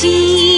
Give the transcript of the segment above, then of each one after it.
心。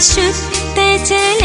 शुद्ध जल